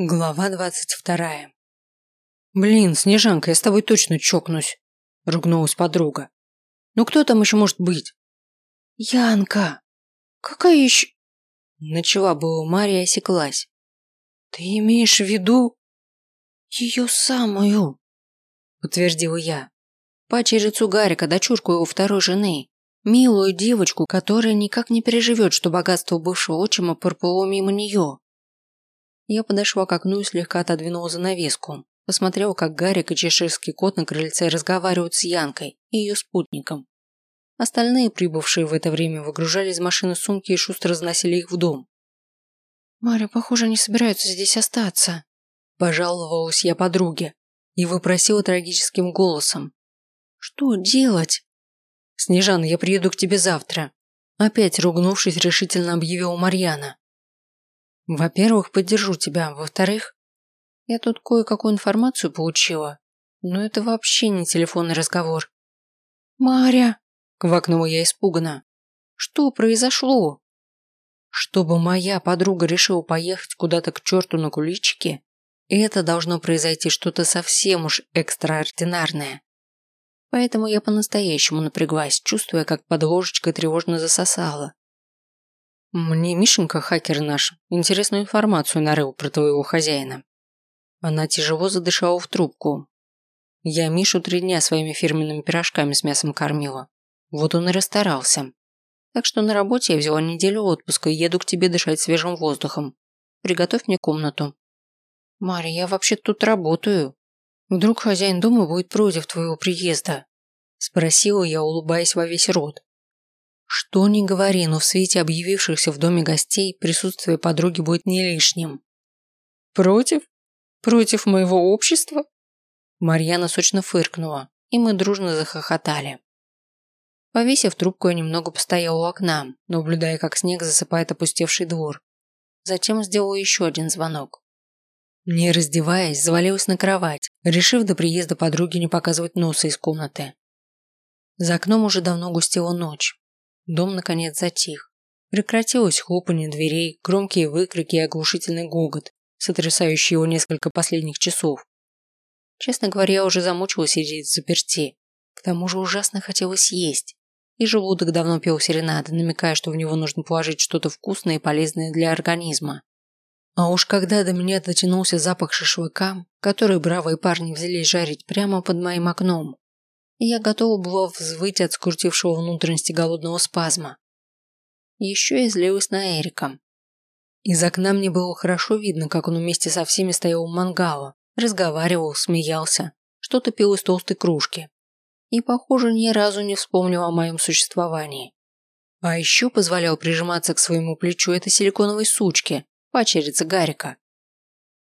Глава двадцать вторая. «Блин, Снежанка, я с тобой точно чокнусь», – ругнулась подруга. «Ну кто там еще может быть?» «Янка! Какая еще...» Начала было Мария осеклась. «Ты имеешь в виду...» «Ее самую», – подтвердила я. Пачерицу Гарика, дочурку его второй жены. Милую девочку, которая никак не переживет, что богатство бывшего отчима порплыло мимо нее. Я подошла к окну и слегка отодвинула занавеску. Посмотрела, как Гарик и чеширский кот на крыльце разговаривают с Янкой и ее спутником. Остальные, прибывшие в это время, выгружали из машины сумки и шустро разносили их в дом. «Маря, похоже, они собираются здесь остаться», – пожаловалась я подруге и выпросила трагическим голосом. «Что делать?» «Снежана, я приеду к тебе завтра», – опять ругнувшись, решительно объявила Марьяна. Во-первых, поддержу тебя. Во-вторых, я тут кое-какую информацию получила. Но это вообще не телефонный разговор. Маря, квакнула я испуганно. Что произошло? Чтобы моя подруга решила поехать куда-то к черту на куличики, это должно произойти что-то совсем уж экстраординарное. Поэтому я по-настоящему напряглась, чувствуя, как под ложечкой тревожно засосала. Мне Мишенька, хакер наш, интересную информацию нарыл про твоего хозяина. Она тяжело задышала в трубку. Я Мишу три дня своими фирменными пирожками с мясом кормила. Вот он и расстарался. Так что на работе я взяла неделю отпуска и еду к тебе дышать свежим воздухом. Приготовь мне комнату. Марья, я вообще тут работаю. Вдруг хозяин дома будет против твоего приезда? Спросила я, улыбаясь во весь рот. Что ни говори, но в свете объявившихся в доме гостей присутствие подруги будет не лишним. Против? Против моего общества? Марьяна сочно фыркнула, и мы дружно захохотали. Повесив трубку, я немного постояла у окна, наблюдая, как снег засыпает опустевший двор. Затем сделала еще один звонок. Не раздеваясь, завалилась на кровать, решив до приезда подруги не показывать носа из комнаты. За окном уже давно густела ночь, Дом наконец затих. Прекратилось хлопанье дверей, громкие выкрики и оглушительный гогот, сотрясающий его несколько последних часов. Честно говоря, я уже замучилась сидеть в заперти. К тому же ужасно хотелось есть. И желудок давно пел серенады, намекая, что в него нужно положить что-то вкусное и полезное для организма. А уж когда до меня дотянулся запах шашлыка, который бравые парни взялись жарить прямо под моим окном, я готова была взвыть от скрутившего внутренности голодного спазма. Еще и злилась на Эрика. Из окна мне было хорошо видно, как он вместе со всеми стоял у мангала, разговаривал, смеялся, что-то пил из толстой кружки. И, похоже, ни разу не вспомнил о моем существовании. А еще позволял прижиматься к своему плечу этой силиконовой сучке, пачерице Гарика.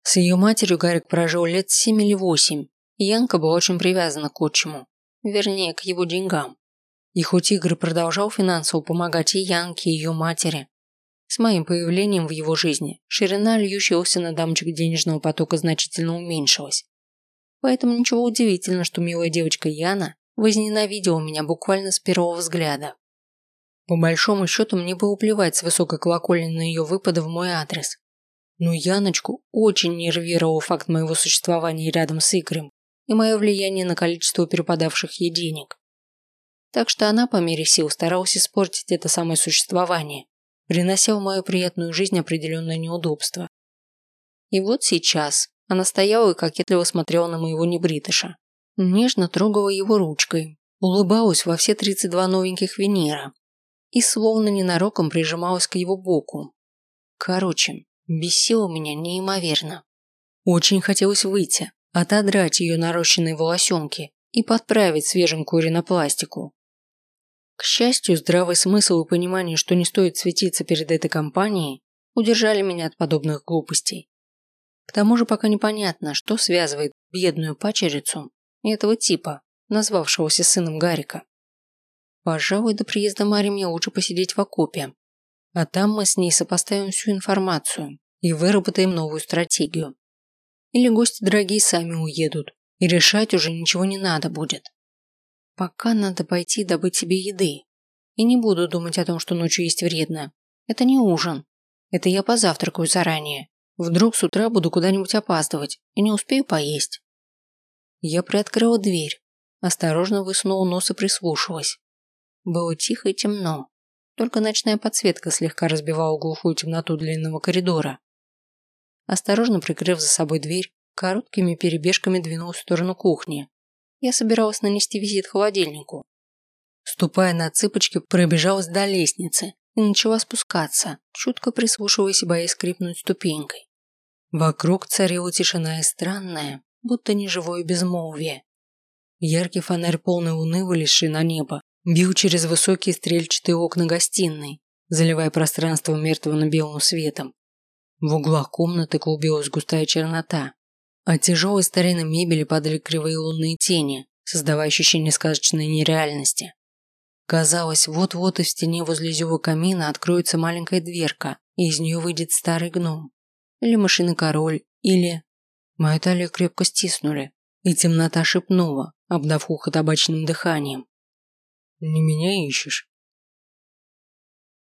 С ее матерью Гарик прожил лет семь или восемь, и Янка была очень привязана к отчиму вернее, к его деньгам. И хоть Игорь продолжал финансово помогать и Янке, и ее матери, с моим появлением в его жизни ширина льющегося на дамочек денежного потока значительно уменьшилась. Поэтому ничего удивительного, что милая девочка Яна возненавидела меня буквально с первого взгляда. По большому счету мне было плевать с высокой колокольни на ее выпады в мой адрес. Но Яночку очень нервировал факт моего существования рядом с Игорем и мое влияние на количество перепадавших ей денег. Так что она по мере сил старалась испортить это самое существование, принося в мою приятную жизнь определенное неудобство. И вот сейчас она стояла и кокетливо смотрела на моего небритыша, нежно трогала его ручкой, улыбалась во все 32 новеньких Венера и словно ненароком прижималась к его боку. Короче, бесило меня неимоверно. Очень хотелось выйти, отодрать ее нарощенные волосенки и подправить свеженькую ринопластику. К счастью, здравый смысл и понимание, что не стоит светиться перед этой компанией, удержали меня от подобных глупостей. К тому же пока непонятно, что связывает бедную пачерицу и этого типа, назвавшегося сыном Гарика. Пожалуй, до приезда Мари мне лучше посидеть в окопе, а там мы с ней сопоставим всю информацию и выработаем новую стратегию. Или гости дорогие сами уедут, и решать уже ничего не надо будет. Пока надо пойти добыть себе еды. И не буду думать о том, что ночью есть вредно. Это не ужин. Это я позавтракаю заранее Вдруг с утра буду куда-нибудь опаздывать и не успею поесть. Я приоткрыла дверь, осторожно высунула нос и прислушалась. Было тихо и темно. Только ночная подсветка слегка разбивала глухую темноту длинного коридора. Осторожно прикрыв за собой дверь, короткими перебежками двинулась в сторону кухни. Я собиралась нанести визит холодильнику. Ступая на цыпочки, пробежалась до лестницы и начала спускаться, чутко прислушиваясь и боясь скрипнуть ступенькой. Вокруг царила тишина и странная, будто неживое безмолвие. Яркий фонарь полной луны, вылезший на небо, бил через высокие стрельчатые окна гостиной, заливая пространство мертвенно-белым светом. В углах комнаты клубилась густая чернота. От тяжелой старинной мебели падали кривые лунные тени, создавая ощущение сказочной нереальности. Казалось, вот-вот и в стене возле зева камина откроется маленькая дверка, и из нее выйдет старый гном. Или машина король, или... Мою талию крепко стиснули, и темнота шепнула, обдав ухо табачным дыханием. «Не меня ищешь?»